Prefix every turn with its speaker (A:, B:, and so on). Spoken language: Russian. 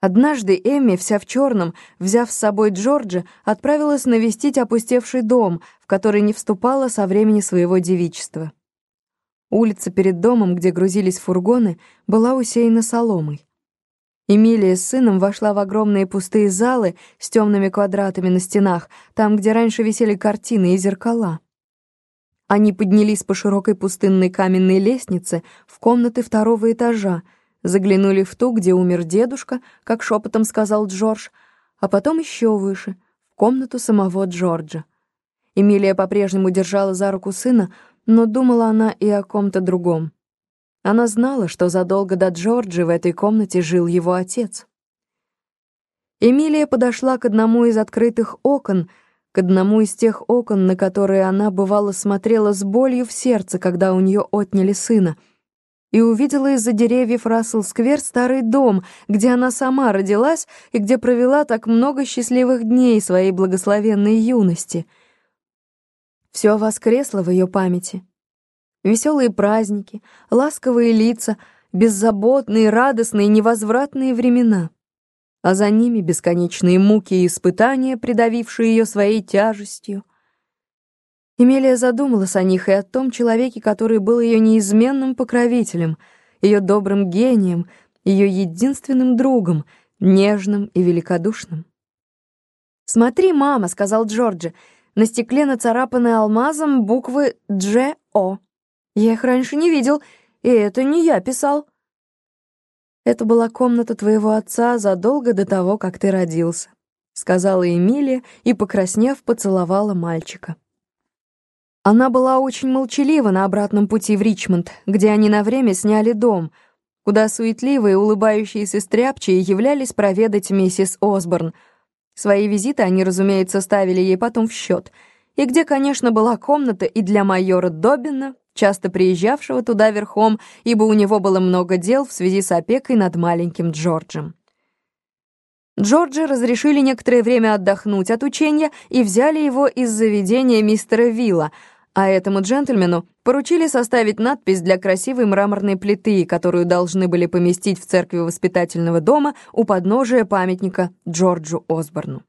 A: Однажды Эмми, вся в черном, взяв с собой Джорджа, отправилась навестить опустевший дом, в который не вступала со времени своего девичества. Улица перед домом, где грузились фургоны, была усеяна соломой. Эмилия с сыном вошла в огромные пустые залы с темными квадратами на стенах, там, где раньше висели картины и зеркала. Они поднялись по широкой пустынной каменной лестнице в комнаты второго этажа, заглянули в ту, где умер дедушка, как шепотом сказал Джордж, а потом еще выше, в комнату самого Джорджа. Эмилия по-прежнему держала за руку сына, но думала она и о ком-то другом. Она знала, что задолго до Джорджи в этой комнате жил его отец. Эмилия подошла к одному из открытых окон, к одному из тех окон, на которые она, бывало, смотрела с болью в сердце, когда у нее отняли сына, и увидела из-за деревьев Рассел-сквер старый дом, где она сама родилась и где провела так много счастливых дней своей благословенной юности. Все воскресло в ее памяти — Веселые праздники, ласковые лица, беззаботные, радостные, невозвратные времена. А за ними бесконечные муки и испытания, придавившие ее своей тяжестью. Эмилия задумалась о них и о том человеке, который был ее неизменным покровителем, ее добрым гением, ее единственным другом, нежным и великодушным. «Смотри, мама», — сказал Джорджи, — на стекле нацарапаны алмазом буквы «Дж-О». Я их раньше не видел, и это не я писал. Это была комната твоего отца задолго до того, как ты родился, сказала Эмилия и, покраснев, поцеловала мальчика. Она была очень молчалива на обратном пути в Ричмонд, где они на время сняли дом, куда суетливые, улыбающиеся стряпчие являлись проведать миссис Осборн. Свои визиты они, разумеется, ставили ей потом в счет, и где, конечно, была комната и для майора Добина, часто приезжавшего туда верхом, ибо у него было много дел в связи с опекой над маленьким Джорджем. Джорджи разрешили некоторое время отдохнуть от учения и взяли его из заведения мистера Вилла, а этому джентльмену поручили составить надпись для красивой мраморной плиты, которую должны были поместить в церкви воспитательного дома у подножия памятника Джорджу Осборну.